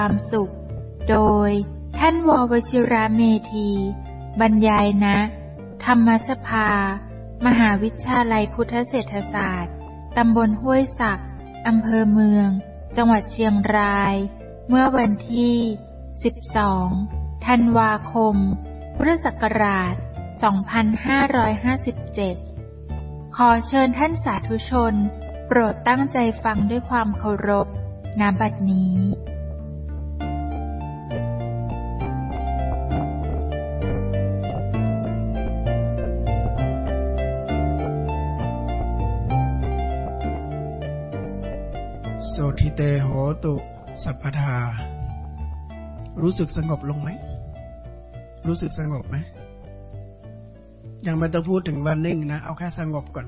ความสุข โดยท่านววชิระเมธี บรรยายนะ ธรรมสภา มหาวิทยาลัยพุทธเศรษฐศาสตร์ ตำบลห้วยศักอำเภอเมือง จังหวัดเชียงราย เมื่อวันที่ 12 ธันวาคม พุทธศักราช 2557 ขอเชิญท่านสาธุชน โปรดตั้งใจฟังด้วยความเคารพณบัดนี้ เตโหตุสัพพทา รู้สึกสงบลงไหม รู้สึกสงบไหม ยังไม่ต้องพูดถึงวันนิ่งนะ เอาแค่สงบก่อน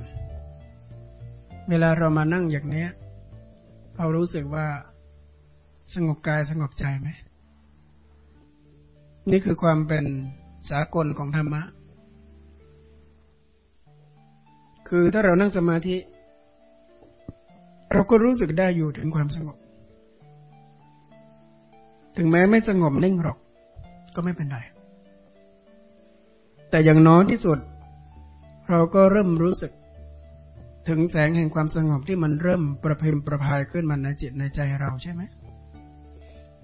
เวลาเรามานั่งอย่างเนี้ย เรารู้สึกว่าสงบกายสงบใจไหม นี่คือความเป็นสากลของธรรมะ คือถ้าเรานั่งสมาธิ เราก็รู้สึกได้อยู่ถึงความสงบ ถึงแม้ไม่สงบนิ่งหรอก ก็ไม่เป็นไร แต่อย่างน้อยที่สุด เราก็เริ่มรู้สึก ถึงแสงแห่งความสงบที่มันเริ่มประเพมประพายขึ้นมาในจิตในใจเราใช่ไหม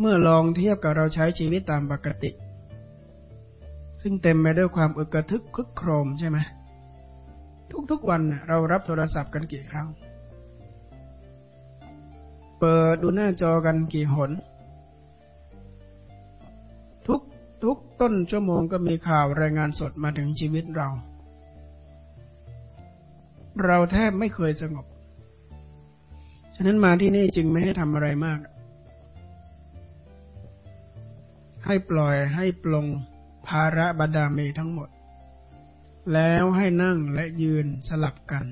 เมื่อลองเทียบกับเราใช้ชีวิตตามปกติ ซึ่งเต็มไปด้วยความอึกกระทึกคึกโครมใช่ไหมทุกๆวันเรารับโทรศัพท์กันกี่ครั้ง เปิดดูหน้าจอกันกี่หน ทุกทุกต้นชั่วโมงก็มีข่าวรายงานสดมาถึงชีวิตเรา เราแทบไม่เคยสงบ ฉะนั้นมาที่นี่จึงไม่ให้ทำอะไรมาก ให้ปล่อยให้ปลงภาระบดาเมทั้งหมด แล้วให้นั่งและยืนสลับกัน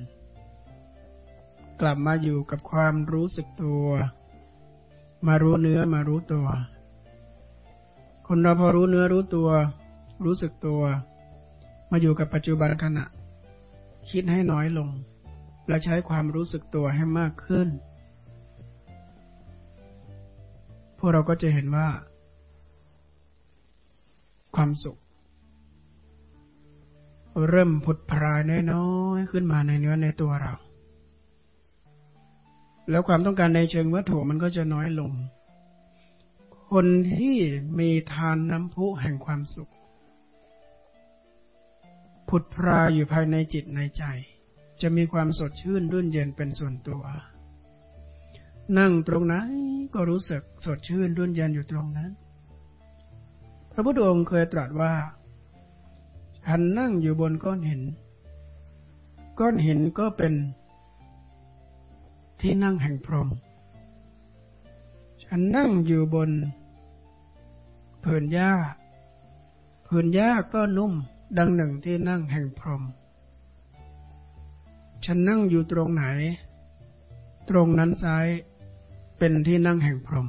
กลับมาอยู่กับความรู้สึกตัว มารู้เนื้อมารู้ตัว คนเราพอรู้เนื้อรู้ตัว รู้สึกตัว มาอยู่กับปัจจุบันขณะ คิดให้น้อยลง และใช้ความรู้สึกตัวให้มากขึ้น พวกเราก็จะเห็นว่า ความสุข เริ่มผุดพรายน้อยๆขึ้นมาในเนื้อในตัวเรา แล้วความต้องการในเชิงวัตถุมันก็จะน้อยลง คนที่มีทานน้ำพุแห่งความสุข ผุดพรายอยู่ภายในจิตในใจ จะมีความสดชื่นรื่นเย็นเป็นส่วนตัว นั่งตรงไหนก็รู้สึกสดชื่นรื่นเย็นอยู่ตรงนั้น พระพุทธองค์เคยตรัสว่าฉันนั่งอยู่บนก้อนหิน ก้อนหินก็เป็น ที่นั่งแห่งพรหมฉันนั่งอยู่บนผืนหญ้าผืนหญ้าก็นุ่มดังหนึ่งที่นั่งแห่งพรหมฉันนั่งอยู่ตรงไหน ตรงนั้นซ้ายเป็นที่นั่งแห่งพรหม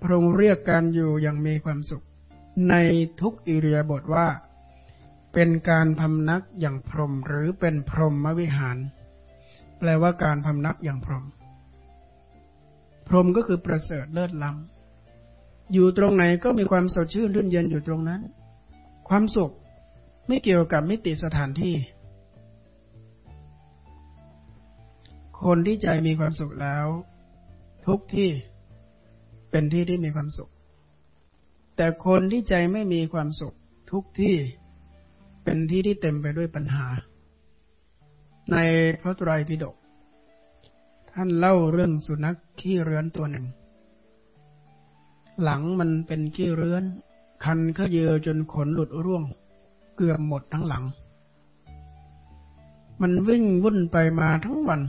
พระองค์เรียกการอยู่อย่างมีความสุข ในทุกอิริยาบถว่า เป็นการพำนักอย่างพรหมหรือเป็นพรหมวิหาร แปลว่าการพำนักอย่างพรหมพรหมก็คือประเสริฐเลิศล้ำอยู่ตรงไหนก็มีความสดชื่นรื่นเย็นอยู่ตรงนั้น ความสุขไม่เกี่ยวกับมิติสถานที่ คนที่ใจมีความสุขแล้ว ทุกที่เป็นที่ที่มีความสุข แต่คนที่ใจไม่มีความสุข ทุกที่ เป็นที่ที่เต็มไปด้วยปัญหา ในพระไตรปิฎกท่านเล่าเรื่องสุนัขขี้เรื้อนตัวหนึ่ง หลังมันเป็นขี้เรื้อน คันเขาเยอจนขนหลุดร่วง เกือบหมดทั้งหลัง มันวิ่งวุ่นไปมาทั้งวัน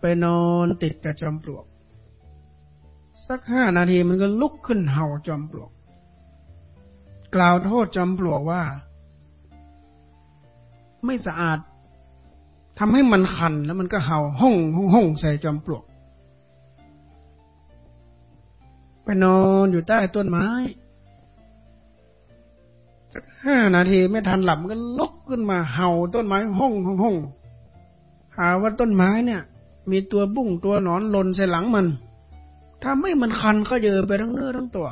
ไปนอนติดกับจอมปลวก สักห้านาทีมันก็ลุกขึ้นเห่าจอมปลวก กล่าวโทษจอมปลวกว่า ไม่สะอาดทำให้มันคันแล้วมันก็เห่าห้องห้องใส่จอมปลวก ไปนอนอยู่ใต้ต้นไม้สักห้านาทีไม่ทันหลับก็ลุกขึ้นมาเห่าต้นไม้ห้องห้องห้องหาว่าต้นไม้เนี่ย มีตัวบุ้งตัวหนอนหล่นใส่หลังมันถ้าไม่มันคันก็เยอไปทั้งเนื้อทั้งตัว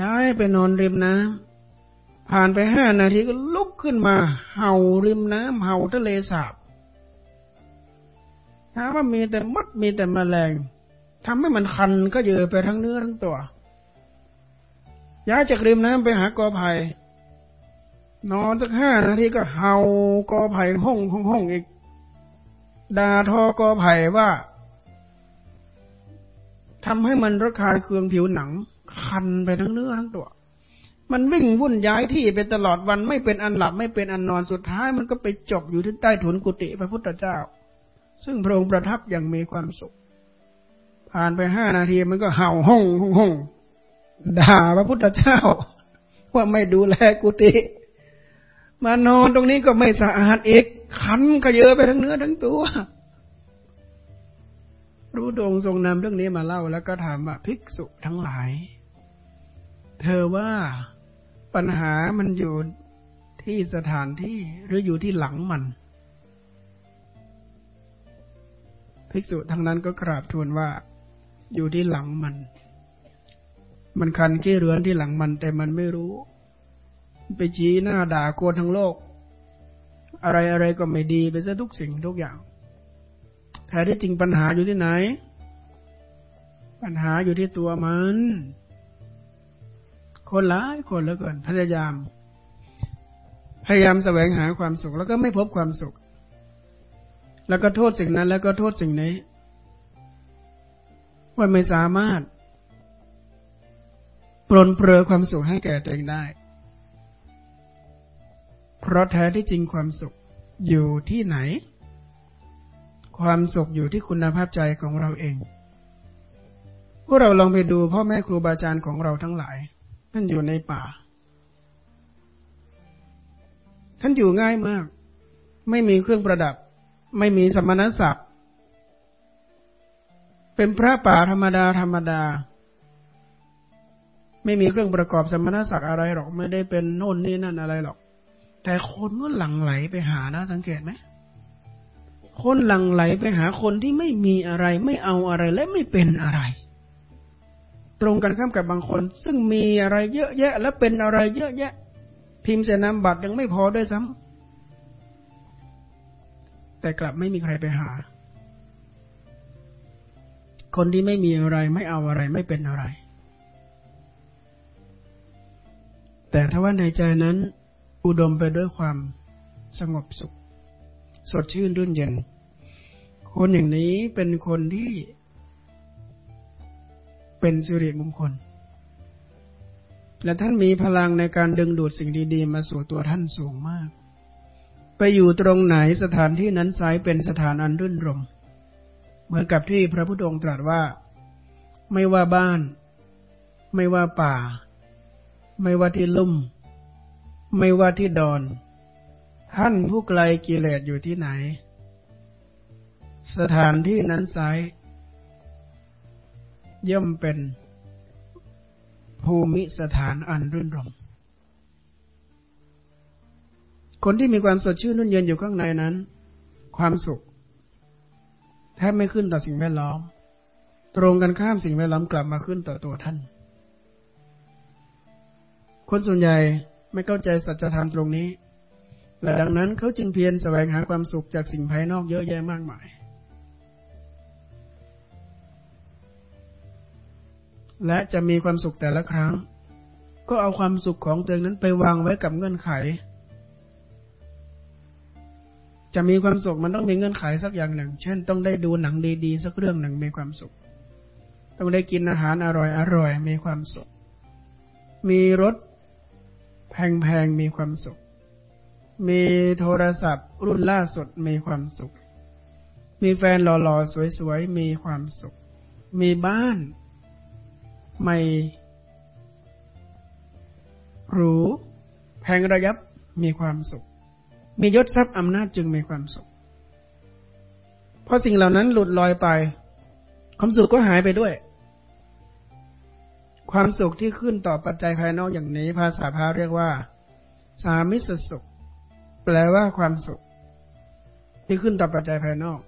ย้ายไปนอนริมน้ำ ผ่านไปห้านาทีก็ลุกขึ้นมา เห่าริมน้ำเห่าทะเลสาบถามว่ามีแต่มดมีแต่แมลงทำให้มันคันก็เยอไปทั้งเนื้อทั้งตัว ย้ายจากริมน้ำไปหากอไผ่นอนสักห้านาทีก็เห่ากอไผ่ห้องห้องห้องอีกด่าทอกอไผ่ว่าทำให้มันระคายเคืองผิวหนัง คันไปทั้งเนื้อทั้งตัว มันวิ่งวุ่นย้ายที่ไปตลอดวันไม่เป็นอันหลับไม่เป็นอันนอนสุดท้าย มันก็ไปจบอยู่ที่ใต้ถุนกุฏิพระพุทธเจ้า ซึ่งพระองค์ประทับอย่างมีความสุข ผ่านไปห้านาทีมันก็เห่าห้องห้องห้องด่าพระพุทธเจ้า ว่าไม่ดูแลกุฏิมานอนตรงนี้ก็ไม่สะอาดอีกคันก็เยอะไปทั้งเนื้อทั้งตัวรู้ดงทรงนำเรื่องนี้มาเล่าแล้วก็ถามว่าภิกษุทั้งหลาย เธอว่า ปัญหามันอยู่ที่สถานที่หรืออยู่ที่หลังมัน ภิกษุทั้งนั้นก็กราบทูลว่า อยู่ที่หลังมัน มันคันขี้เรือนที่หลังมัน แต่มันไม่รู้ ไปชี้หน้าด่าโกนทั้งโลก อะไรอะไรก็ไม่ดีไปซะทุกสิ่งทุกอย่างแท้ที่จริงปัญหาอยู่ที่ไหน ปัญหาอยู่ที่ตัวมัน คนหลายคนแล้วก่อนพยายาม พยายามแสวงหาความสุข แล้วก็ไม่พบความสุข แล้วก็โทษสิ่งนั้น แล้วก็โทษสิ่งนี้ ว่าไม่สามารถปลนเปลือความสุขให้แก่ตัวเองได้ เพราะแท้ที่จริงความสุขอยู่ที่ไหน ความสุขอยู่ที่คุณภาพใจของเราเองพวกเราลองไปดูพ่อแม่ครูบาอาจารย์ของเราทั้งหลาย ท่านอยู่ในป่า ท่านอยู่ง่ายมาก ไม่มีเครื่องประดับ ไม่มีสมณศักดิ์ เป็นพระป่าธรรมดาธรรมดา ไม่มีเครื่องประกอบสมณศักดิ์อะไรหรอก ไม่ได้เป็นโน่นนี่นั่นอะไรหรอก แต่คนก็หลั่งไหลไปหานะสังเกตไหมคนหลั่งไหลไปหาคนที่ไม่มีอะไร ไม่เอาอะไรและไม่เป็นอะไร ตรงกันข้ามกับบางคน ซึ่งมีอะไรเยอะแยะ และเป็นอะไรเยอะแยะ พิมพ์เสนามบัตรยังไม่พอด้วยซ้ำแต่กลับไม่มีใครไปหา คนที่ไม่มีอะไรไม่เอาอะไรไม่เป็นอะไร แต่ถ้าว่าในใจนั้น อุดมไปด้วยความสงบสุข สดชื่นรื่นเย็น คนอย่างนี้เป็นคนที่ เป็นสิริมงคล และท่านมีพลังในการดึงดูดสิ่งดีๆ มาสู่ตัวท่านสูงมาก ไปอยู่ตรงไหนสถานที่นั้นไซเป็นสถานอันรื่นรม เหมือนกับที่พระพุทธองค์ตรัสว่า ไม่ว่าบ้าน ไม่ว่าป่า ไม่ว่าที่ลุ่ม ไม่ว่าที่ดอน ท่านผู้ไกลกิเลสอยู่ที่ไหน สถานที่นั้นไซย่ ย่อมเป็นภูมิสถานอันรื่นรม คนที่มีความสดชื่นนุ่นเย็นอยู่ข้างในนั้น ความสุขแทบไม่ขึ้นต่อสิ่งแวดล้อม ตรงกันข้ามสิ่งแวดล้อมกลับมาขึ้นต่อตัวท่าน คนส่วนใหญ่ไม่เข้าใจสัจธรรมตรงนี้และดังนั้นเขาจึงเพียรแสวงหาความสุขจากสิ่งภายนอกเยอะแยะมากมาย และจะมีความสุขแต่ละครั้ง ก็เอาความสุขของตัวเองนั้นไปวางไว้กับเงื่อนไข จะมีความสุขมันต้องมีเงื่อนไขสักอย่างหนึ่ง เช่น ต้องได้ดูหนังดีๆสักเรื่องหนึ่งมีความสุข ต้องได้กินอาหารอร่อยๆมีความสุข มีรถแพงๆมีความสุข มีโทรศัพท์ รุ่นล่าสุดมีความสุข มีแฟนหล่อๆสวยๆมีความสุข มีบ้าน ใหม่หรูแพงระยับมีความสุข มียศทรัพย์อำนาจจึงมีความสุข เพราะสิ่งเหล่านั้นหลุดลอยไป ความสุขก็หายไปด้วยคความสุขที่ขึ้นต่อปัจจัยภายนอกอย่างนี้ ภาษาพาเรียกว่า สามิสสุข แปลว่าความสุข ที่ขึ้นต่อปัจจัยภายนอก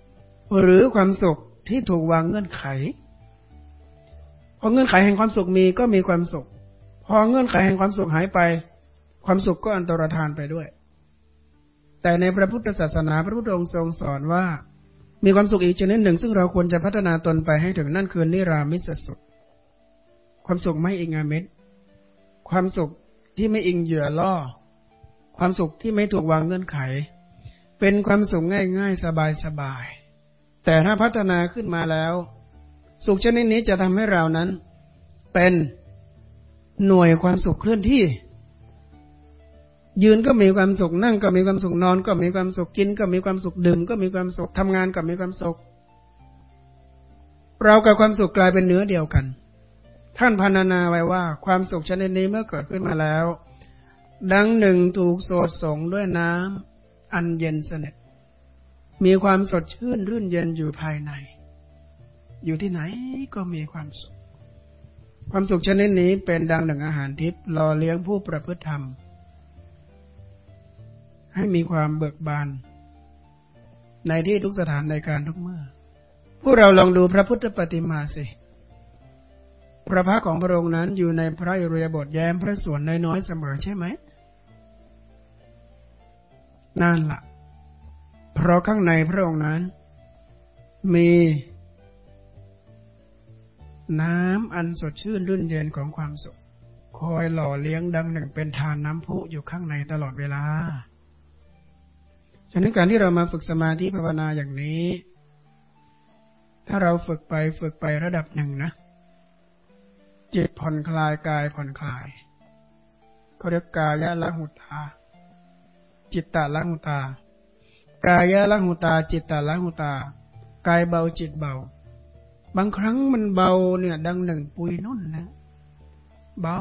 หรือความสุขที่ถูกวางเงื่อนไข พอเงื่อนไขแห่งความสุขมีก็มีความสุข พอเงื่อนไขแห่งความสุขหายไป ความสุขก็อันตรธานไปด้วย แต่ในพระพุทธศาสนาพระพุทธองค์ทรงสอนว่า มีความสุขอีกชนิดหนึ่ง ซึ่งเราควรจะพัฒนาตนไปให้ถึงนั่นคือนิรามิสสุข ความสุขไม่อิงอามิตรความสุขที่ไม่อิงเหยื่อล่อ ความสุขที่ไม่ถูกวางเงื่อนไข เป็นความสุขง่ายๆ สบายๆแต่ถ้าพัฒนาขึ้นมาแล้ว สุขชนิดนี้จะทำให้เรานั้น เป็นหน่วยความสุขเคลื่อนที่ ยืนก็มีความสุขนั่งก็มีความสุขนอน ก็มีความสุขกิน ก็มีความสุขดื่ม ก็มีความสุขทำงานก็มีความสุข เรากับความสุขกลายเป็นเนื้อเดียวกัน ท่านพรรณนาไว้ว่า ความสุขชนิดนี้เมื่อเกิดขึ้นมาแล้ว ดังหนึ่งถูกโสดส่งด้วยน้ำอันเย็นสนิทมีความสดชื่นรื่นเย็นอยู่ภายใน อยู่ที่ไหนก็มีความสุข ความสุขชนิดนี้เป็นดังหนึ่งอาหารทิพย์รอเลี้ยงผู้ประพฤติธรรม ให้มีความเบิกบาน ในที่ทุกสถานในการทุกเมื่อ พวกเราลองดูพระพุทธปฏิมาสิ พระพักของพระองค์นั้นอยู่ในพระอิริยาบถแย้มพระส่วนน้อยๆเสมอใช่ไหมนั่นละ่ะ เพราะข้างในพระองค์นั้น มี น้ำอันสดชื่นรื่นเย็นของความสุข คอยหล่อเลี้ยงดังหนึ่งเป็นทานน้ำพุอยู่ข้างในตลอดเวลา ฉะนั้นการที่เรามาฝึกสมาธิภาวนาอย่างนี้ ถ้าเราฝึกไปฝึกไประดับหนึ่งนะ จิตผ่อนคลายกายผ่อนคลายเขาเรียกกายะละหุตา จิตตะละหุตากายะละหุตา จิตตะละหุตากายเบาจิตเบา บางครั้งมันเบาเนี่ย ดังหนึ่งปุยนุ่นนะเบา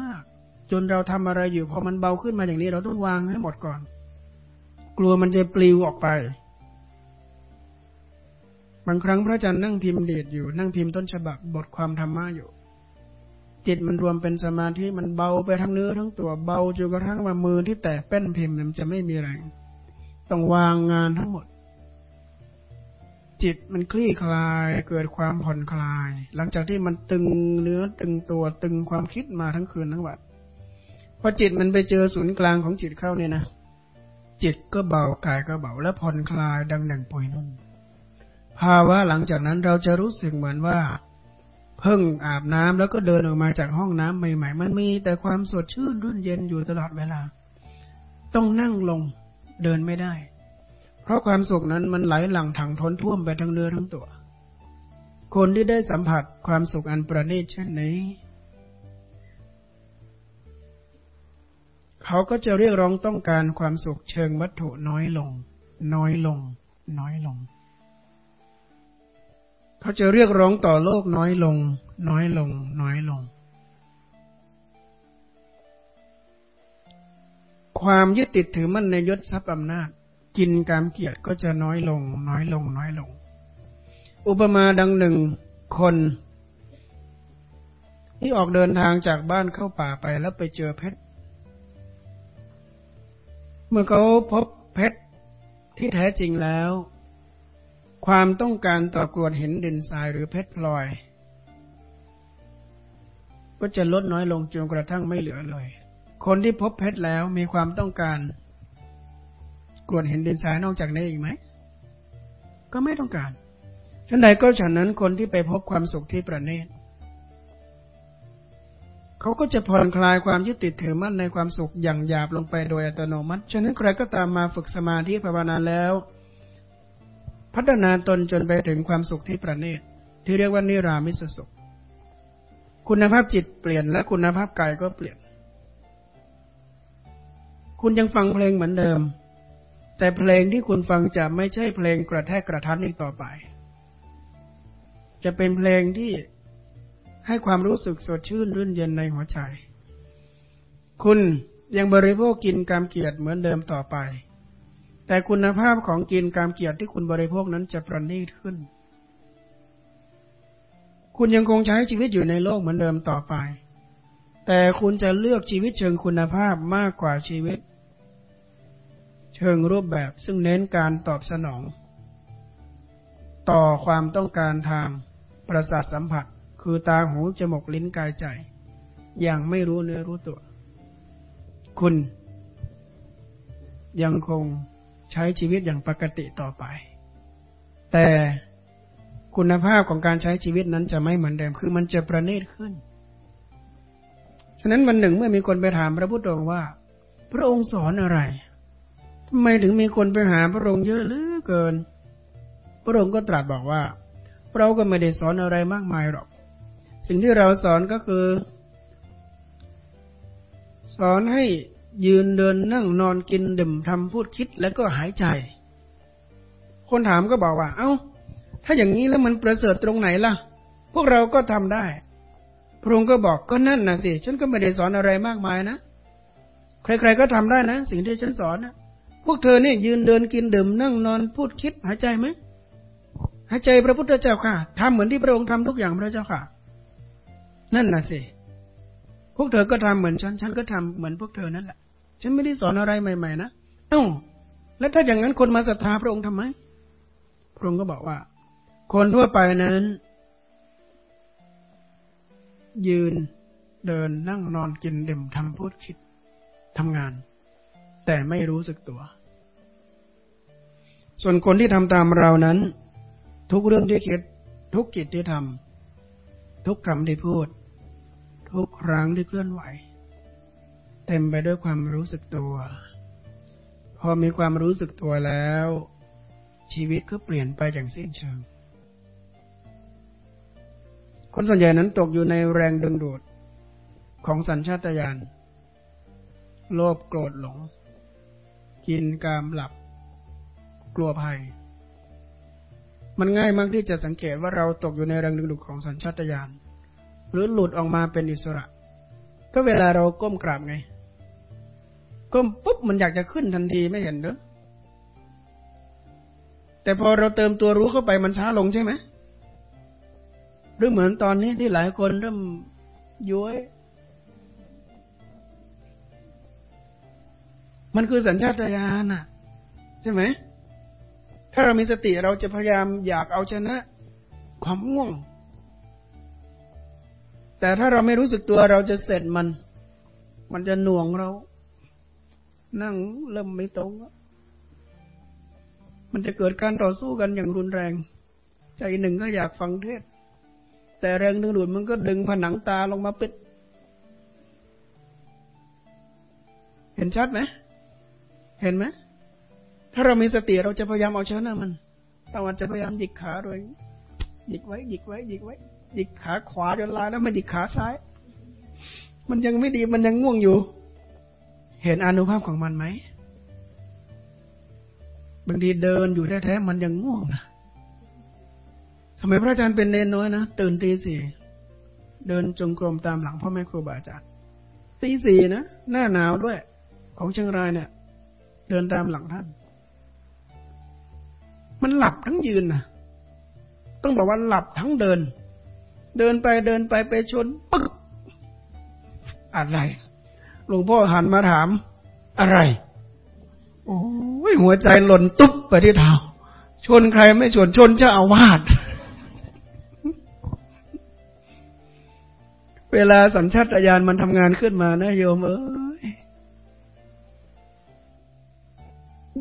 มาก จนเราทำอะไรอยู่พอมันเบาขึ้นมาอย่างนี้ เราต้องวางให้หมดก่อน กลัวมันจะปลิวออกไป บางครั้งพระอาจารย์นั่งพิมพ์เดชอยู่ นั่งพิมพ์ต้นฉบับบทความธรรมะอยู่ จิตมันรวมเป็นสมาธิมันเบาไปทั้งเนื้อทั้งตัวเบาจนกระทั่งว่ามือที่แตะแป้นพิมพ์มันจะไม่มีแรงต้องวางงานทั้งหมด จิตมันคลี่คลายเกิดความผ่อนคลาย หลังจากที่มันตึงเนื้อตึงตัวตึงความคิดมาทั้งคืนทั้งวันพอจิตมันไปเจอศูนย์กลางของจิตเข้าเนี่ยนะจิตก็เบากายก็เบาและผ่อนคลายดังหนังปอยนุ่นภาวะหลังจากนั้นเราจะรู้สึกเหมือนว่าเพิ่งอาบน้ำแล้วก็เดินออกมาจากห้องน้ำใหม่ ๆ มันมีแต่ความสดชื่นรุ่นเย็นอยู่ตลอดเวลา ต้องนั่งลงเดินไม่ได้ เพราะความสุขนั้นมันไหลหลั่งถังทนท่วมไปทั้งเนื้อทั้งตัว คนที่ได้สัมผัสความสุขอันประณีตเช่นนี้ เขาก็จะเรียกร้องต้องการความสุขเชิงวัตถุน้อยลง น้อยลง น้อยลง เขาจะเรียกร้องต่อโลกน้อยลง น้อยลง น้อยลงความยึดติดถือมั่นในยศทรัพย์อำนาจ กินการเกียรติก็จะน้อยลง น้อยลง น้อยลง อุปมาดังหนึ่งคน ที่ออกเดินทางจากบ้านเข้าป่าไปแล้วไปเจอเพชร เมื่อเขาพบเพชรที่แท้จริงแล้ว ความต้องการต่อกรวดหินดินทรายหรือเพชรพลอย ก็จะลดน้อยลงจนกระทั่งไม่เหลือเลย คนที่พบเพชรแล้วมีความต้องการ กรวดหินดินทรายนอกจากนี้อีกไหม ก็ไม่ต้องการฉันใดก็ฉะนั้นคนที่ไปพบความสุขที่ประณีตเขาก็จะผ่อนคลายความยึดติดถือมั่นในความสุขอย่างหยาบลงไปโดยอัตโนมัติ ฉะนั้นใครก็ตามมาฝึกสมาธิภาวนาแล้ว พัฒนาตนจนไปถึงความสุขที่ประณีตที่เรียกว่านิรามิสสุข คุณภาพจิตเปลี่ยนและคุณภาพกายก็เปลี่ยน คุณยังฟังเพลงเหมือนเดิม แต่เพลงที่คุณฟังจะไม่ใช่เพลงกระแทกกระทันอีกต่อไป จะเป็นเพลงที่ให้ความรู้สึกสดชื่นรื่นเย็นในหัวใจ คุณยังบริโภคกินกามเกียรติเหมือนเดิมต่อไป แต่คุณภาพของกินกามเกียรติที่คุณบริโภคนั้นจะประณีตขึ้นคคุณยังคงใช้ชีวิตอยู่ในโลกเหมือนเดิมต่อไป แต่คุณจะเลือกชีวิตเชิงคุณภาพมากกว่าชีวิต เชิงรูปแบบซึ่งเน้นการตอบสนอง ต่อความต้องการทางประสาทสัมผัส คือตาหูจมูกลิ้นกายใจ อย่างไม่รู้เนื้อรู้ตัว คุณ ยังคงใช้ชีวิตอย่างปกติต่อไป แต่คุณภาพของการใช้ชีวิตนั้นจะไม่เหมือนเดิม คือมันจะประณีตขึ้น ฉะนั้นวันหนึ่งเมื่อมีคนไปถามพระพุทธองค์ว่า พระองค์สอนอะไร ทำไมถึงมีคนไปหาพระองค์เยอะเหลือเกิน พระองค์ก็ตรัสบอกว่า เราก็ไม่ได้สอนอะไรมากมายหรอก สิ่งที่เราสอนก็คือ สอนให้ยืนเดินนั่งนอนกินดื่มทำพูดคิดแล้วก็หายใจ คนถามก็บอกว่า เอา้า ถ้าอย่างนี้แล้วมันประเสริฐตรงไหนล่ะ พวกเราก็ทำได้ พระองค์ก็บอกก็นั่นนะสิ ฉันก็ไม่ได้สอนอะไรมากมายนะ ใครๆก็ทำได้นะ สิ่งที่ฉันสอนนะ พวกเธอเนี่ยยืนเดินกินดื่มนั่งนอนพูดคิดหายใจไหมหายใจพระพุทธเจ้าค่ะทำเหมือนที่พระองค์ทำทุกอย่างพระเจ้าค่ะ นั่นนะสิพวกเธอก็ทำเหมือนฉัน ฉันก็ทำเหมือนพวกเธอนั่นแหละ ฉันไม่ได้สอนอะไรใหม่ ๆ นะเอ้าแล้วถ้าอย่างนั้นคนมาศรัทธาพระองค์ทำไมพระองค์ก็บอกว่า คนทั่วไปนั้น ยืนเดินนั่งนอนกินดื่มทำพูดคิดทำงาน แต่ไม่รู้สึกตัว ส่วนคนที่ทำตามเรานั้น ทุกเรื่องที่คิด ทุกกิจที่ทำทุกคำที่พูด ทุกครั้งที่เคลื่อนไหว เต็มไปด้วยความรู้สึกตัว พอมีความรู้สึกตัวแล้ว ชีวิตก็เปลี่ยนไปอย่างสิ้นเชิง คนส่วนใหญ่นั้นตกอยู่ในแรงดึงดูดของสัญชาตญาณโลภโกรธหลง กินกามหลับกลัวภัย มันง่ายมากที่จะสังเกตว่าเราตกอยู่ในแรงดึงดูดของสัญชาตญาณหรือหลุดออกมาเป็นอิสระ ก็เวลาเราก้มกราบไง ก้มปุ๊บมันอยากจะขึ้นทันทีไม่เห็นเนอะแต่พอเราเติมตัวรู้เข้าไปมันช้าลงใช่ไหมหรือเหมือนตอนนี้ที่หลายคนเริ่มย้วย มันคือสัญชาตญาณน่ะ ใช่ไหม ถ้าเรามีสติเราจะพยายามอยากเอาชนะ ความง่วง แต่ถ้าเราไม่รู้สึกตัวเราจะเสร็จมัน มันจะหน่วงเรา นั่งเริ่มไม่ตรง มันจะเกิดการต่อสู้กันอย่างรุนแรง ใจหนึ่งก็อยากฟังเทศ แต่แรงดึงดูดมันก็ดึงผนังตาลงมาปิดเห็นชัดไหม เห็นไหมถ้าเรามีสติเราจะพยายามเอาชนะมันตะวันจะพยายามหยิกขาโดยหยิกไว้หยิกไว้หยิกไว้หยิกขาขวาจนลายแล้วมันหยิกขาซ้าย มันยังไม่ดีมันยังง่วงอยู่ เห็นอนุภาพของมันไหมบางทีเดินอยู่แท้ๆมันยังง่วงนะสมัยพระอาจารย์เป็นเนนน้อยนะตื่นตีสี่เดินจงกรมตามหลังพ่อแม่ครูบาอาจารย์ตีสี่นะหน้าหนาวด้วย ของเชียงรายเนี่ย เดินตามหลังท่าน มันหลับทั้งยืนนะต้องบอกว่าหลับทั้งเดิน เดินไปเดินไปไปชนปึ๊กอะไรหลวงพ่อหันมาถาม อะไร โอ้ยหัวใจหล่นตุ๊บไปที่เท้าชนใครไม่ชนชนเจ้าอาวาสเวลาสัญชาตญาณมันทำงานขึ้นมานะโยมเอ้ย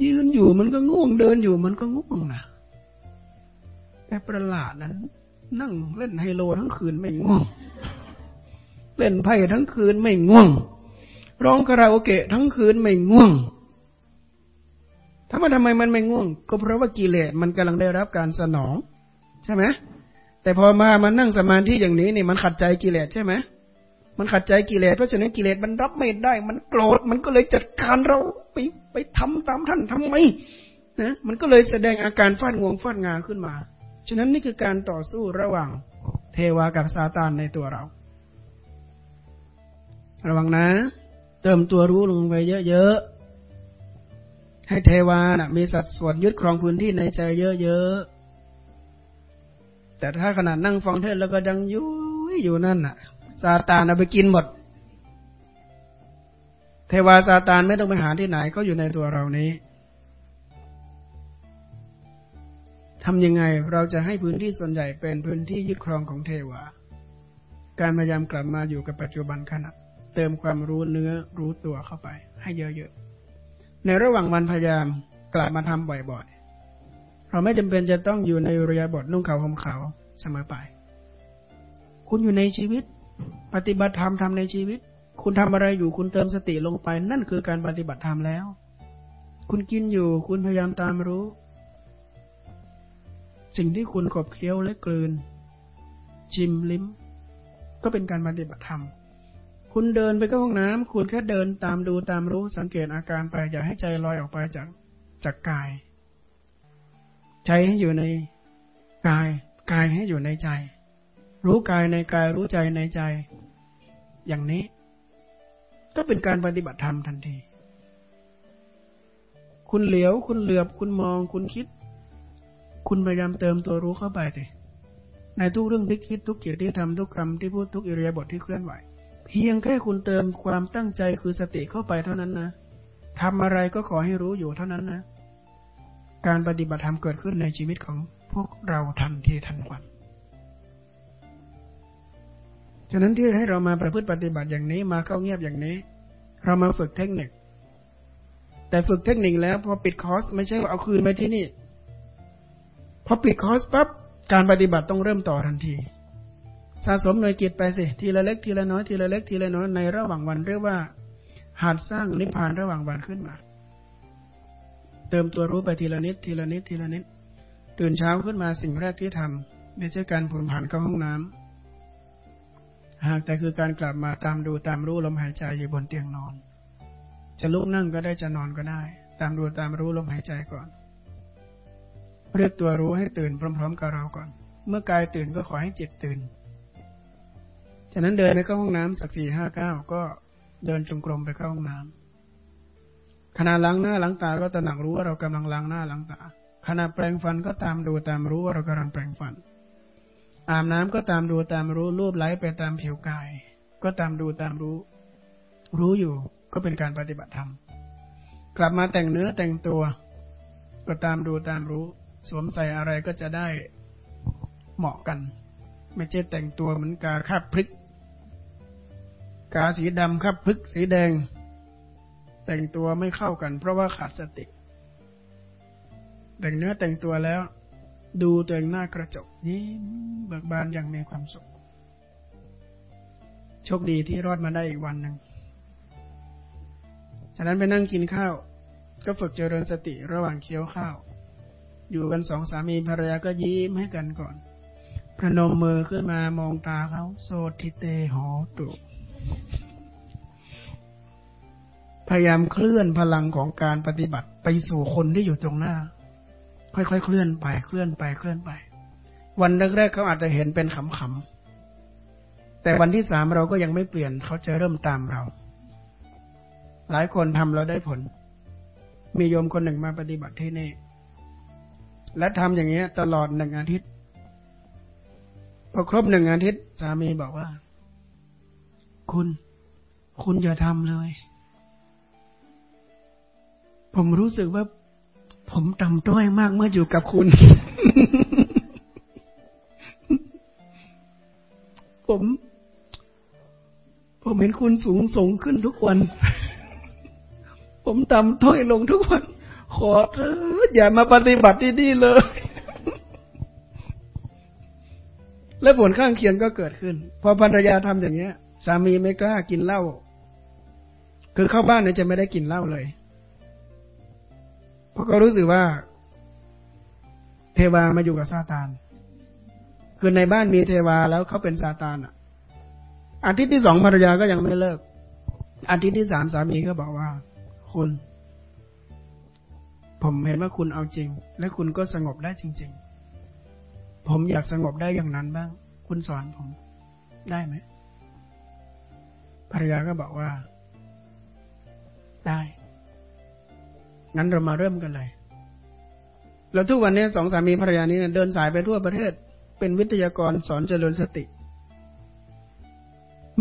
ยืนอยู่มันก็ง่วงเดินอยู่มันก็ง่วงนะแต่ประหลาดนั้น นั่งเล่นไฮโลทั้งคืนไม่ง่วง เล่นไพ่ทั้งคืนไม่ง่วง ร้องคาราโอเกะทั้งคืนไม่ง่วงถ้ามาทำไมมันไม่ง่วง ก็เพราะว่ากิเลสมันกำลังได้รับการสนอง ใช่ไหมแต่พอมามานั่งสมาธิอย่างนี้นี่มันขัดใจกิเลสใช่ไหม มันขัดใจกิเลสเพราะฉะนั้นกิเลสมันรับไม่ได้ มันโกรธมันก็เลยจัดการเราไปไปทำตามท่านทำไมนะมันก็เลยแสดงอาการฟาดงวงฟาดงาขึ้นมา ฉะนั้นนี่คือการต่อสู้ระหว่างเทวากับซาตานในตัวเรา ระวังนะ เติมตัวรู้ลงไปเยอะๆ ให้เทวานะ่ะมีสัดส่วนยึดครองพื้นที่ในใจเยอะๆ แต่ถ้าขนาดนั่งฟังเทศแล้วก็ยังยุยอยู่นั่นน่ะ ซาตานเอาไปกินหมด เทวาซาตานไม่ต้องไปหาที่ไหนก็อยู่ในตัวเรานี้ทำยังไงเราจะให้พื้นที่ส่วนใหญ่เป็นพื้นที่ยึดครองของเทวา การพยายามกลับมาอยู่กับปัจจุบันขณะเติมความรู้เนื้อรู้ตัวเข้าไป ให้เยอะๆ ในระหว่างวันพยายามกลับมาทำบ่อยๆ เราไม่จำเป็นจะต้องอยู่ในเรียบทนุ่งขาวห่มขาวเสมอไป คุณอยู่ในชีวิต ปฏิบัติธรรมทำในชีวิต คุณทำอะไรอยู่คุณเติมสติลงไป นั่นคือการปฏิบัติธรรมแล้ว คุณกินอยู่ คุณพยายามตามรู้ สิ่งที่คุณขบเคี้ยวและกลืนชิมลิ้ม ก็เป็นการปฏิบัติธรรมคุณเดินไปเข้าห้องน้ำคุณแค่เดินตามดูตามรู้สังเกตอาการไป อย่าให้ใจลอยออกไปจากจากกาย ใจให้อยู่ในกาย กายให้อยู่ในใจ รู้กายในกายรู้ใจในใจ อย่างนี้ ก็เป็นการปฏิบัติธรรมทันที คุณเหลียว คุณเหลือบ คุณมอง คุณคิด คุณพยายามเติมตัวรู้เข้าไปสิในทุกเรื่องที่คิดทุกเกียรติที่ทำทุกคำที่พูดทุกอิริยาบถทที่เคลื่อนไหว เพียงแค่คุณเติมความตั้งใจคือสติเข้าไปเท่านั้นนะทำอะไรก็ขอให้รู้อยู่เท่านั้นนะ การปฏิบัติธรรมเกิดขึ้นในชีวิตของพวกเราทันทีทันควัน ฉะนั้นที่ให้เรามาประพฤติปฏิบัติอย่างนี้มาเข้าเงียบอย่างนี้ เรามาฝึกเทคนิค แต่ฝึกเทคนิคแล้วพอปิดคอร์สไม่ใช่ว่าเอาคืนไปที่นี่ พอปิดคอร์สปั๊บการปฏิบัติต้องเริ่มต่อทันที สะสมหน่วยกิจไปสิทีละเล็กทีละน้อยทีละเล็กทีละน้อยในระหว่างวันเรียกว่าหาดสร้างนิพพานระหว่างวันขึ้นมา เติมตัวรู้ไปทีละนิด ทีละนิดทีละนิดตื่นเช้าขึ้นมาสิ่งแรกที่ทำไม่ใช่การผลผ่านเข้าห้องน้ำ หากแต่คือการกลับมาตามดูตามรู้ลมหายใจอยู่บนเตียงนอน จะลุกนั่งก็ได้จะนอนก็ได้ ตามดูตามรู้ลมหายใจก่อน เรียกตัวรู้ให้ตื่นพร้อม ๆ กับเราก่อน เมื่อกายตื่นก็ขอให้จิตตื่นฉะนั้นเดินไปเข้าห้องน้ำสักสี่ห้าเก้าก็เดินจงกรมไปเข้าห้องน้ำขณะล้างหน้าล้างตาก็ตระหนักรู้ว่าเรากำลังล้างหน้าล้างตาขณะแปรงฟันก็ตามดูตามรู้ว่าเรากำลังแปรงฟัน อาบน้ำก็ตามดูตามรู้รูปไหลไปตามผิวกาย ก็ตามดูตามรู้ รู้อยู่ก็เป็นการปฏิบัติธรรมกลับมาแต่งเนื้อแต่งตัว ก็ตามดูตามรู้ สวมใส่อะไรก็จะได้เหมาะกัน ไม่ใช่แต่งตัวเหมือนกาคาบพริก กาสีดำคาบพริกสีแดง แต่งตัวไม่เข้ากัน เพราะว่าขาดสติ แต่งเนื้อแต่งตัวแล้ว ดูตัวเองหน้ากระจกยิ้มเบิกบานอย่างมีความสุข โชคดีที่รอดมาได้อีกวันหนึ่งฉะนั้นไปนั่งกินข้าว ก็ฝึกเจริญสติระหว่างเคี้ยวข้าว อยู่กันสองสามีภรรยาก็ยิ้มให้กันก่อนพระนมมือขึ้นมามองตาเขาโสทิเตหอตุ พยายามเคลื่อนพลังของการปฏิบัติไปสู่คนที่อยู่ตรงหน้า ค่อยๆเคลื่อนไปเคลื่อนไปเคลื่อนไป วันแรกๆเขาอาจจะเห็นเป็นขำๆแต่วันที่สามเราก็ยังไม่เปลี่ยนเขาจะเริ่มตามเรา หลายคนทำเราได้ผล มีโยมคนหนึ่งมาปฏิบัติที่นี่ และทำอย่างเงี้ย ตลอดหนึ่งอาทิตย์พอครบหนึ่งอาทิตย์สามีบอกว่า คุณ คุณอย่าทำเลย ผมรู้สึกว่า ผมต่ำต้อยมากเมื่ออยู่กับคุณ ผม ผมเห็นคุณสูงส่งขึ้นทุกวัน ผมต่ำต้อยลงทุกวัน ขอเถอะอย่ามาปฏิบัติที่นี่เลย และผลข้างเคียงก็เกิดขึ้น พอภรรยาทำอย่างเงี้ย สามีไม่กล้ากินเหล้า คือเข้าบ้านเนี่ยจะไม่ได้กินเหล้าเลย ราะก็รู้สึกว่า เทวามาอยู่กับซาตาน คือในบ้านมีเทวาแล้วเขาเป็นซาตานอะ อาทิตย์ที่สองภรรยาก็ยังไม่เลิก อาทิตย์ที่สามสามีก็บอกว่า คุณ ผมเห็นว่าคุณเอาจริง และคุณก็สงบได้จริง ๆ ผมอยากสงบได้อย่างนั้นบ้าง คุณสอนผมได้ไหมภรรยาก็บอกว่า ได้ งั้นเรามาเริ่มกันเลย แล้วทุกวันนี้สองสามีภรรยานี้เดินสายไปทั่วประเทศ เป็นวิทยากรสอนเจริญสติ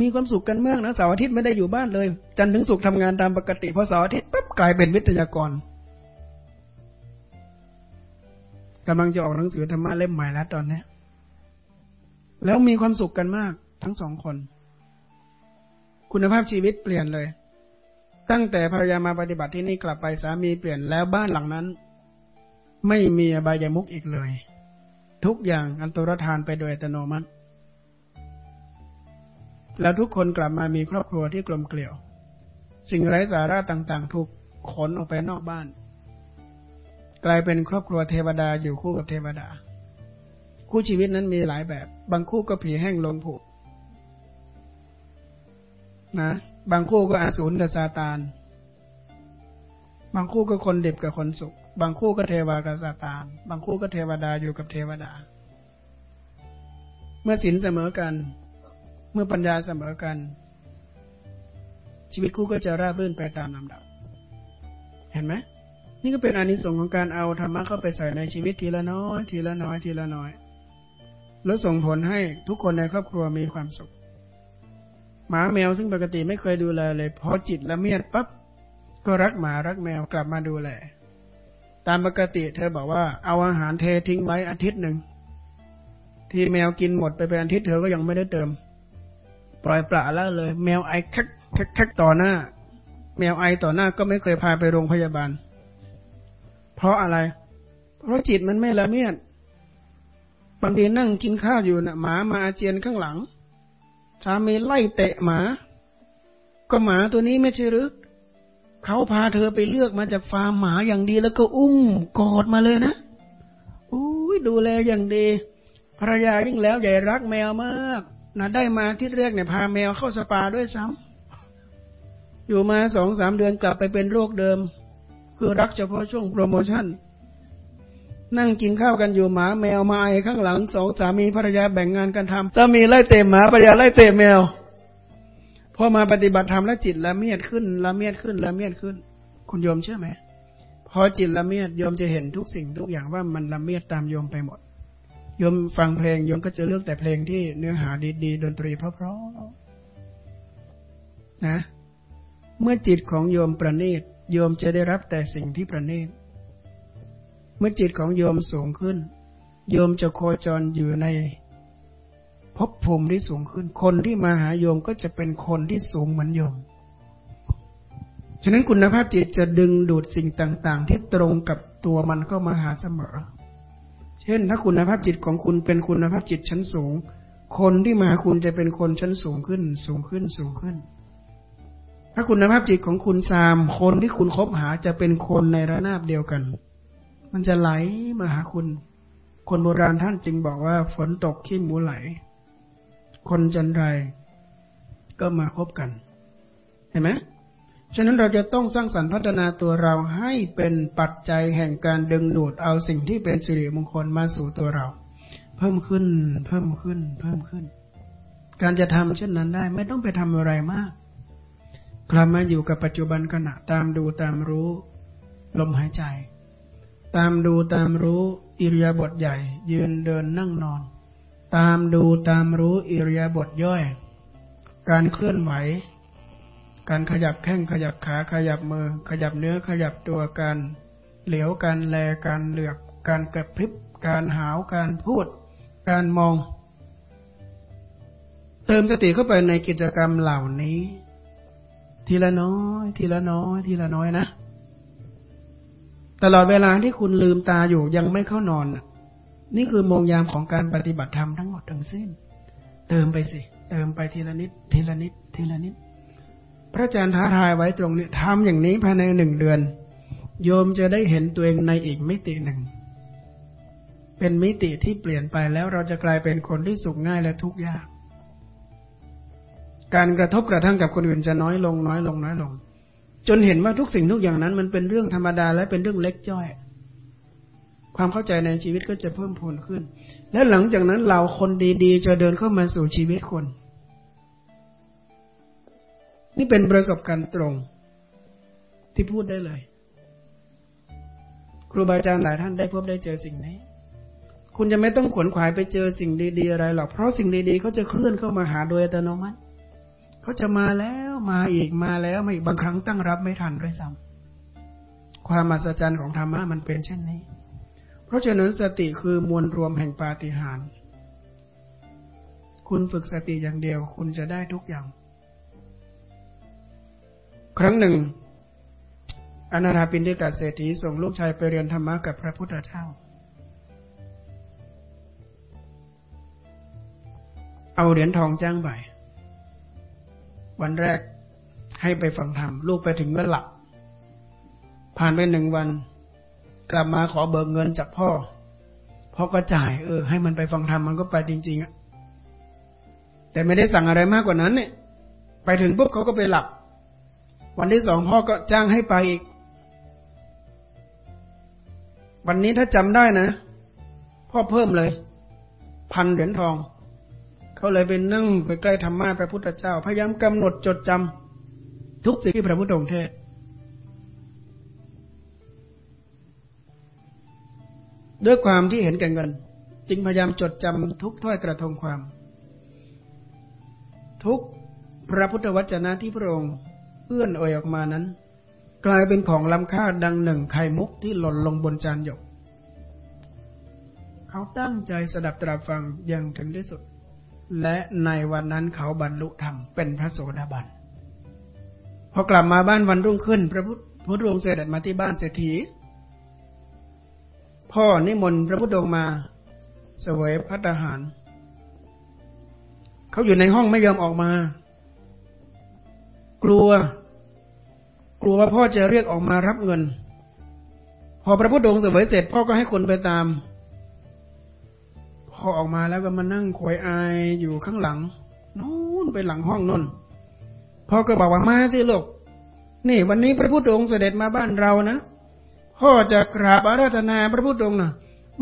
มีความสุขกันมากนะเสาร์อาทิตย์ไม่ได้อยู่บ้านเลย จันทร์ถึงสุขทำงานตามปกติพอเสาร์อาทิตย์ปั๊บกลายเป็นวิทยากรกำลังจะออกหนังสือธรรมะเล่มใหม่แล้วตอนนี้แล้วมีความสุขกันมากทั้งสองคน คุณภาพชีวิตเปลี่ยนเลย ตั้งแต่ภรรยามาปฏิบัติที่นี่กลับไปสามีเปลี่ยนแล้วบ้านหลังนั้น ไม่มีอบายามุกอีกเลย ทุกอย่างอันตรธานไปโดยอัตโนมัติ แล้วทุกคนกลับมามีครอบครัวที่กลมเกลียว สิ่งไร้สาระต่างๆ ถูกขนออกไปนอกบ้าน กลายเป็นครอบครัวเทวดาอยู่คู่กับเทวดา คู่ชีวิตนั้นมีหลายแบบ บางคู่ก็ผีแห้งลงผุนะบางคู่ก็อาสูรกับซาตาน บางคู่ก็คนเด็บกับคนสุข บางคู่ก็เทวากับซาตาน บางคู่ก็เทวดาอยู่กับเทวดา เมื่อศีลเสมอกัน เมื่อปัญญาเสมอกัน ชีวิตคู่ก็จะราบรื่นไปตามลำดับ เห็นไหมนี่ก็เป็นอานิสงส์ของการเอาธรรมะเข้าไปใส่ในชีวิตทีละน้อย ทีละน้อย ทีละน้อย แล้วส่งผลให้ทุกคนในครอบครัวมีความสุข หมาแมวซึ่งปกติไม่เคยดูแลเลยพอจิตละเมียดปั๊บก็รักหมารักแมวกลับมาดูแล ตามปกติเธอบอกว่าเอาอาหารเททิ้งไว้อาทิตย์หนึ่ง ที่แมวกินหมดไปเป็นอาทิตย์เธอก็ยังไม่ได้เติม ปล่อยปละล้วเลย แมวไอคักคักคักต่อหน้า แมวไอต่อหน้าก็ไม่เคยพาไปโรงพยาบาล เพราะอะไร เพราะจิตมันไม่ละเมียดบางทีนั่งกินข้าวอยู่นะ่ะหมามาอาเจียนข้างหลัง สามีไล่เตะหมา ก็หมาตัวนี้ไม่ใช่หรือเขาพาเธอไปเลือกมาจากฟาร์มหมาอย่างดีแล้วก็อุ้มกอดมาเลยนะอุ้ยดูแลอย่างดีภรรยายิ่งแล้วใหญ่รักแมวมากนะได้มาที่เรียกเนี่ยพาแมวเข้าสปาด้วยซ้ำอยู่มาสองสามเดือนกลับไปเป็นโรคเดิม คือรักเฉพาะช่วงโปรโมชั่น นั่งกินข้าวกันอยู่หมาแมวมาไอข้างหลังสองสามีภรรยาแบ่งงานกันทำสามีไล่เตะหมาภรรยาไล่เตะแมวพอมาปฏิบัติธรรมแล้วจิตละเมียดขึ้นละเมียดขึ้นละเมียดขึ้น คุณโยมเชื่อไหมพอจิตละเมียดโยมจะเห็นทุกสิ่งทุกอย่างว่ามันละเมียดตามโยมไปหมดโยมฟังเพลงโยมก็จะเลือกแต่เพลงที่เนื้อหาดีๆดนตรีเพราะๆนะ เมื่อจิตของโยมประณีตโยมจะได้รับแต่สิ่งที่ประณีต เมื่อจิตของโยมสูงขึ้น โยมจะโคจรอยู่ในภพภูมิที่สูงขึ้น คนที่มาหาโยมก็จะเป็นคนที่สูงเหมือนโยม ฉะนั้นคุณภาพจิตจะดึงดูดสิ่งต่างๆ ที่ตรงกับตัวมันก็มาหาเสมอ เช่น ถ้าคุณภาพจิตของคุณเป็นคุณภาพจิตชั้นสูง คนที่มาคุณจะเป็นคนชั้นสูงขึ้น สูงขึ้น สูงขึ้น ถ้าคุณภาพจิตของคุณสาม คนที่คุณคบหาจะเป็นคนในระนาบเดียวกัน มันจะไหลมาหาคุณ คนโบราณท่านจึงบอกว่า ฝนตกขี้หมูไหล คนจันไรก็มาคบกัน เห็นไหมฉะนั้นเราจะต้องสร้างสรรค์พัฒนาตัวเราให้เป็นปัจจัยแห่งการดึงดูดเอาสิ่งที่เป็นสิริมงคลมาสู่ตัวเรา เพิ่มขึ้น เพิ่มขึ้น เพิ่มขึ้น การจะทำเช่นนั้นได้ ไม่ต้องไปทำอะไรมากกลับมาอยู่กับปัจจุบันขณะตามดูตามรู้ ลมหายใจ ตามดูตามรู้อิริยาบถใหญ่ ยืนเดินนั่งนอน ตามดูตามรู้อิริยาบถย่อย การเคลื่อนไหว การขยับแข้งขยับขาขยับมือ ขยับเนื้อขยับตัวการเหลียวการแลการเหลือก การกระพริบ การหาวการพูด การมอง เติมสติเข้าไปในกิจกรรมเหล่านี้ ทีละน้อย ทีละน้อย ทีละน้อยนะ ตลอดเวลาที่คุณลืมตาอยู่ยังไม่เข้านอนนี่คือโมงยามของการปฏิบัติธรรมทั้งหมดทั้งสิ้น เติมไปสิ เติมไปทีละนิด ทีละนิด ทีละนิด พระอาจารย์ท้าทายไว้ตรงนี้ทำอย่างนี้ภายในหนึ่งเดือน โยมจะได้เห็นตัวเองในอีกมิติหนึ่ง เป็นมิติที่เปลี่ยนไปแล้วเราจะกลายเป็นคนที่สุขง่ายและทุกข์ยาก การกระทบกระทั่งกับคนอื่นจะน้อยลงน้อยลงน้อยลง จนเห็นว่าทุกสิ่งทุกอย่างนั้น มันเป็นเรื่องธรรมดาและเป็นเรื่องเล็กจ้อย ความเข้าใจในชีวิตก็จะเพิ่มพูนขึ้น และหลังจากนั้นเราคนดีๆ จะเดินเข้ามาสู่ชีวิตคน นี่เป็นประสบการณ์ตรงที่พูดได้เลย ครูบาอาจารย์หลายท่านได้พบได้เจอสิ่งนี้ คุณจะไม่ต้องขวนขวายไปเจอสิ่งดีๆอะไรหรอกเพราะสิ่งดีๆเขาจะเคลื่อนเข้ามาหาโดยอัตโนมัติ เขาจะมาแล้วมาอีกมาแล้วมาอีกบางครั้งตั้งรับไม่ทันด้วยซ้ำความมหัศจรรย์ของธรรมะมันเป็นเช่นนี้ เพราะฉะนั้นสติคือมวลรวมแห่งปาฏิหาริย์คุณฝึกสติอย่างเดียว คุณจะได้ทุกอย่าง ครั้งหนึ่งอนาถาปินเดกาเศรษฐีส่งลูกชายไปเรียนธรรมะกับพระพุทธเจ้า เอาเหรียญทองจ้างใบ วันแรกให้ไปฟังธรรมลูกไปถึงก็หลับ ผ่านไปหนึ่งวัน กลับมาขอเบิกเงินจากพ่อพ่อก็จ่าย เออ ให้มันไปฟังธรรมมันก็ไปจริง ๆอะแต่ไม่ได้สั่งอะไรมากกว่านั้น เนี่ย ไปถึงปุ๊บเขาก็ไปหลับ วันที่สองพ่อก็จ้างให้ไปอีก วันนี้ถ้าจำได้นะพ่อเพิ่มเลย พันเหรียญทอง เขาเลยไปนั่งใกล้ๆธรรมะพระพุทธเจ้า พยายามกำหนดจดจำทุกสิ่งที่พระพุทธองค์เทศด้วยความที่เห็นแก่เงิน จึงพยายามจดจำทุกถ้อยกระทงความ ทุกพระพุทธวจนะที่พระองค์เอื้อนอ่อยออกมานั้น กลายเป็นของล้ำค่าดังหนึ่งไข่มุกที่หล่นลงบนจานหยกเขาตั้งใจสดับตราฟังอย่างถึงที่สุด และในวันนั้นเขาบรรลุธรรมเป็นพระโสดาบันพอกลับมาบ้านวันรุ่งขึ้น พระพุทธองค์เสด็จมาที่บ้านเศรษฐี พ่อนิมนต์พระพุทธองค์มาเสวยพัฒหาร เขาอยู่ในห้องไม่ยอมออกมา กลัว กลัวว่าพ่อจะเรียกออกมารับเงิน พอพระพุทธองค์เสวยเสร็จ พ่อก็ให้คนไปตาม พอออกมาแล้วก็มานั่งควยอายอยู่ข้างหลังนู้นไปหลังห้องนนพ่อก็บอกว่ามาสิลูกนี่วันนี้พระพุทธองค์เสด็จมาบ้านเรานะพ่อจะกราบอาราธนาพระพุทธองค์นะ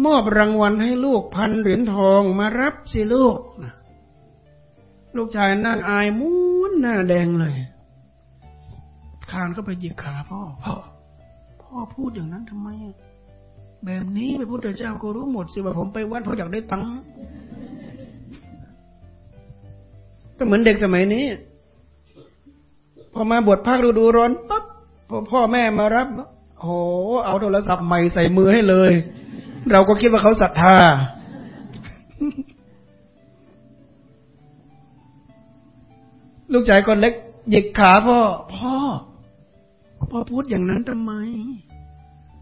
มอบรางวัลให้ลูกพันเหรียญทองมารับสิลูกนะลูกชายนั่งอายมุนหน้าแดงเลยคานก็ไปหยิกขาพ่อพ่อพ่อพูดอย่างนั้นทำไม แบบนี้พระพุทธเจ้าก็รู้หมดสิว่าผมไปวัดเพราะอยากได้ตังค์ก็เหมือนเด็กสมัยนี้ พอมาบวชภาคฤดูร้อนปั๊บพอพ่อแม่มารับโอ้เอาโทรศัพท์ใหม่ใส่มือให้เลย เราก็คิดว่าเขาศรัทธา ลูกชายคนเล็กหยิกขาพ่อ พ่อ พ่อพูดอย่างนั้นทำไม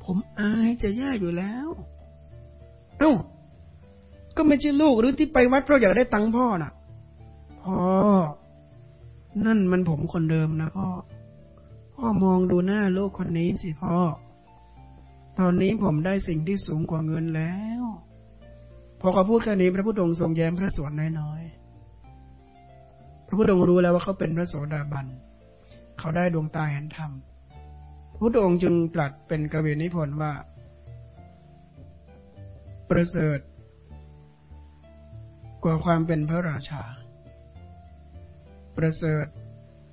ผมอายจะแย่อยู่แล้ว เอ้า ก็ไม่ใช่ลูกหรือที่ไปวัดเพราะอยากได้ตังค์พ่อน่ะ พ่อ นั่นมันผมคนเดิมนะพ่อ พ่อมองดูหน้าลูกคนนี้สิพ่อ ตอนนี้ผมได้สิ่งที่สูงกว่าเงินแล้ว พอเขาพูดแค่นี้พระพุทธองค์ทรงแย้มพระสวนน้อยพระพุทธองค์รู้แล้วว่าเขาเป็นพระโสดาบัน เขาได้ดวงตาเห็นธรรม พุทธองค์จึงตรัสเป็นกวีนิพนธ์ว่า ประเสริฐ กว่าความเป็นพระราชา ประเสริฐ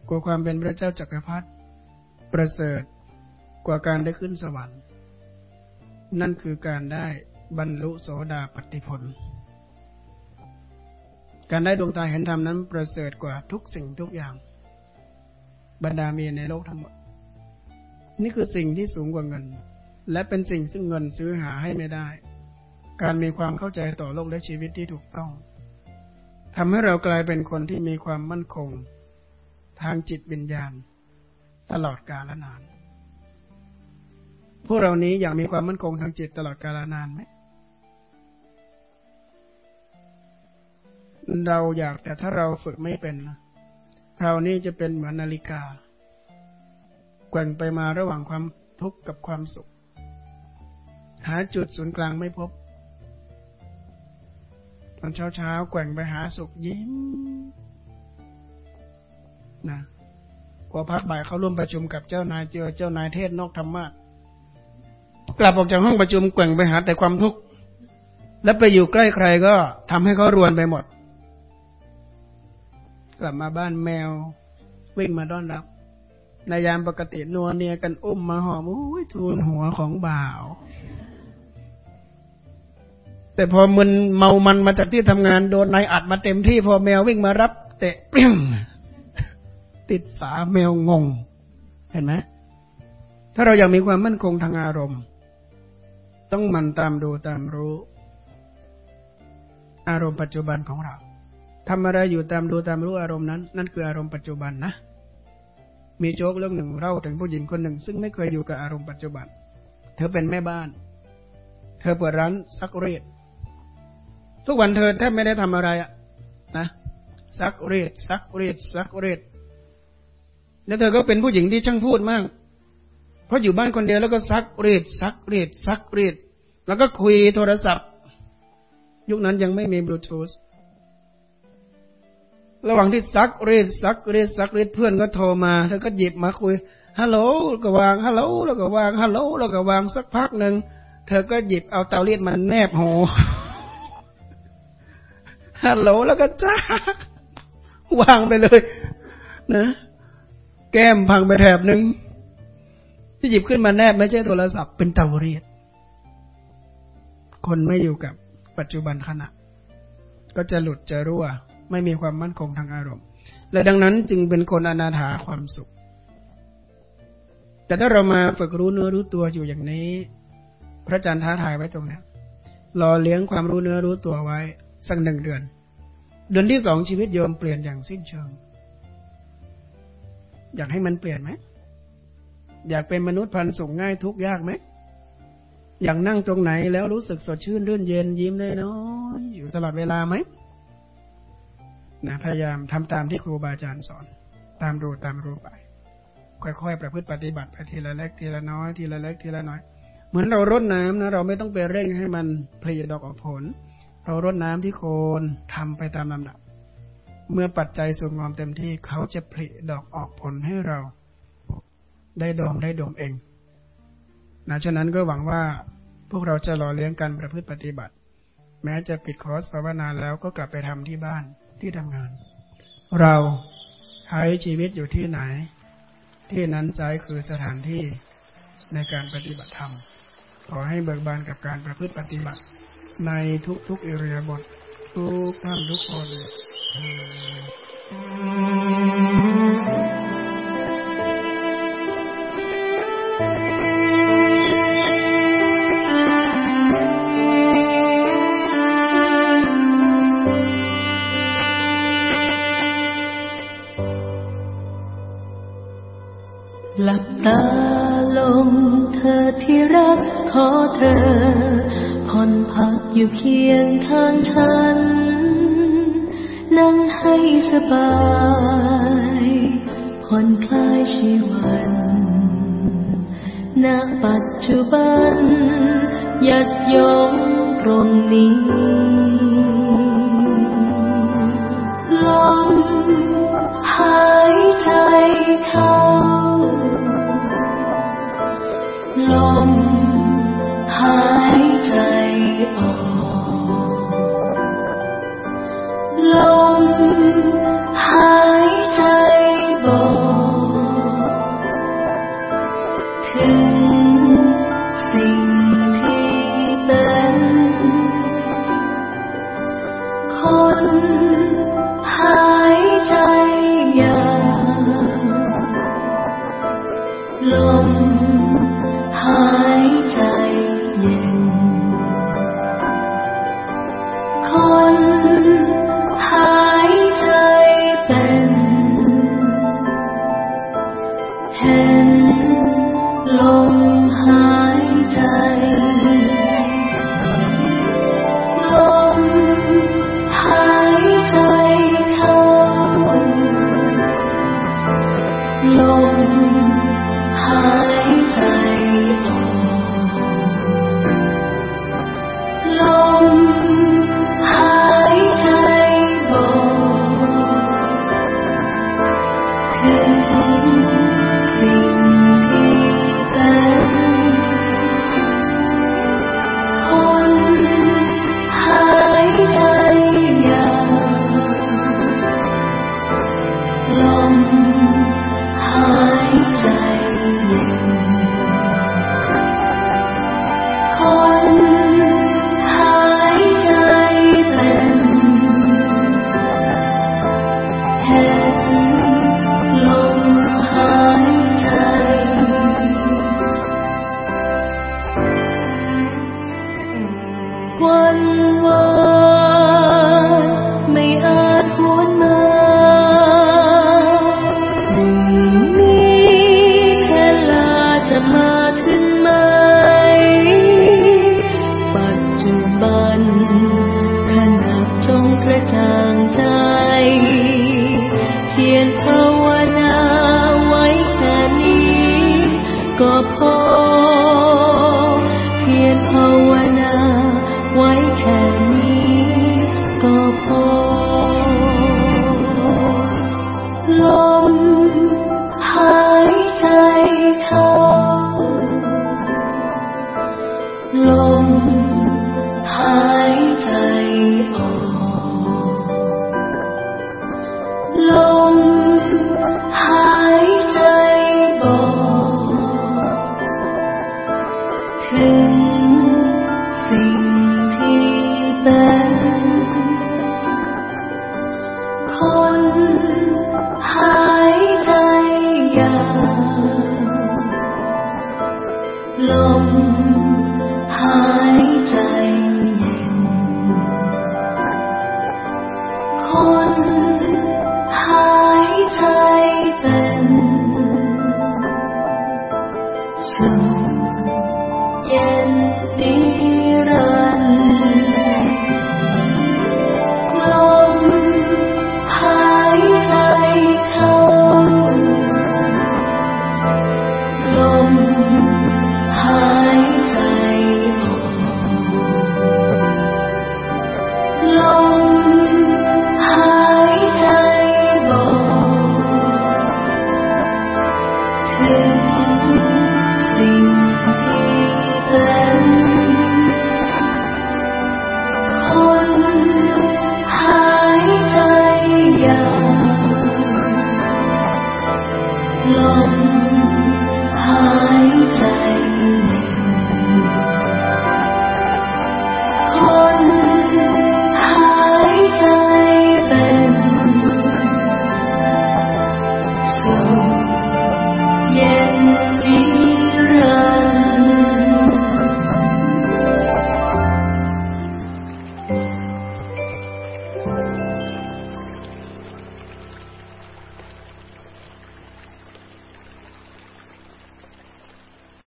กว่าความเป็นพระเจ้าจักรพรรดิประเสริฐกว่าการได้ขึ้นสวรรค์ นั่นคือการได้บรรลุโสดาปฏิผล การได้ดวงตาเห็นธรรมนั้นประเสริฐกว่าทุกสิ่งทุกอย่าง บรรดามีในโลกทั้งหมด นี่คือสิ่งที่สูงกว่าเงิน และเป็นสิ่งซึ่งเงินซื้อหาให้ไม่ได้ การมีความเข้าใจต่อโลกและชีวิตที่ถูกต้องทำให้เรากลายเป็นคนที่มีความมั่นคง ทางจิตวิญญาณ ตลอดกาลนาน พวกเรานี้อยากมีความมั่นคงทางจิตตลอดกาลนานไหมเราอยากแต่ถ้าเราฝึกไม่เป็นเรานี่จะเป็นเหมือนนาฬิกา แกว่งไปมาระหว่างความทุกข์กับความสุข หาจุดศูนย์กลางไม่พบ ตอนเช้าเช้าแกว่งไปหาสุขยิ้มนะพอพักบ่ายเขาร่วมประชุมกับเจ้านายเจอเจ้านายเทศนอกธรรมะกลับออกจากห้องประชุมแกว่งไปหาแต่ความทุกข์แล้วไปอยู่ใกล้ใครก็ทำให้เขารวนไปหมด กลับมาบ้านแมววิ่งมาต้อนรับ นายามปกตินัวเนียกันอุ้มมาหอมอุ้ยทูลหัวของบ่าว แต่พอมึนเมามันมาจากที่ทำงานโดนนายอัดมาเต็มที่ พอแมววิ่งมารับ เตะเปี้ยงติดฝาแมวงง เห็นไหมถ้าเราอยากมีความมั่นคงทางอารมณ์ ต้องหมั่นตามดูตามรู้ อารมณ์ปัจจุบันของเราทำอะไรอยู่ตามดูตามรู้อารมณ์นั้น นั่นคืออารมณ์ปัจจุบันนะ มีโจ๊กเรื่องหนึ่งเล่าถึงผู้หญิงคนหนึ่ง ซึ่งไม่เคยอยู่กับอารมณ์ปัจจุบัน เธอเป็นแม่บ้าน เธอเปิดร้านซักรีดทุกวันเธอแทบไม่ได้ทำอะไรอะนะซักรีดซักรีดซักรีดแล้วเธอก็เป็นผู้หญิงที่ช่างพูดมาก เพราะอยู่บ้านคนเดียวแล้วก็ซักรีดซักรีดซักรีดแล้วก็คุยโทรศัพท์ ยุคนั้นยังไม่มีบลูทูธ ระหว่างที่ซักรีดซักรีดซักรีดเพื่อนก็โทรมาเธอก็หยิบมาคุยฮัลโหลก็วางฮัลโหลแล้วก็วางฮัลโหลแล้วก็วางสักพักหนึ่งเธอก็หยิบเอาเตารีดมันแนบหูฮัลโหลแล้วก็จ้าวางไปเลย นะ แก้มพังไปแถบหนึ่งที่หยิบขึ้นมาแนบไม่ใช่โทรศัพท์เป็นเตารีดคนไม่อยู่กับปัจจุบันขณะก็จะหลุดจะรั่ว ไม่มีความมั่นคงทางอารมณ์ และดังนั้นจึงเป็นคนอนาถาความสุข แต่ถ้าเรามาฝึกรู้เนื้อรู้ตัวอยู่อย่างนี้ พระอาจารย์ท้าทายไว้ตรงนี้รอเลี้ยงความรู้เนื้อรู้ตัวไว้ สักหนึ่งเดือน เดือนที่สองชีวิตโยมเปลี่ยนอย่างสิ้นเชิง อยากให้มันเปลี่ยนไหมอยากเป็นมนุษย์พันสุขง่ายทุกยากไหมอยากนั่งตรงไหนแล้วรู้สึกสดชื่นรื่นเย็นยิ้มได้น้อยอยู่ตลอดเวลาไหม นะพยายามทำตามที่ครูบาอาจารย์สอน ตามรู้ตามรู้ไป ค่อยๆ ประพฤติปฏิบัติไปทีละเล็กทีละน้อยทีละเล็กทีละน้อย เหมือนเรารดน้ำนะเราไม่ต้องไปเร่งให้มันผลิดอกออกผล เรารดน้ำที่โคนทำไปตามลำดับ เมื่อปัจจัยสูงงอมเต็มที่เขาจะผลิดอกออกผลให้เราได้ดองได้ดมเองนะฉะนั้นก็หวังว่าพวกเราจะรอเลี้ยงการประพฤติปฏิบัติ แม้จะปิดคอร์สภาวนาแล้วก็กลับไปทำที่บ้าน ที่ทำงาน เราใช้ชีวิตอยู่ที่ไหน ที่นั้นใจคือสถานที่ในการปฏิบัติธรรม ขอให้เบิกบานกับการประพฤติปฏิบัติ ในทุกๆอิริยาบถทุกท่านทุกคน ฉัน นั่งให้สบาย ผ่อนคลายชีวัน one world.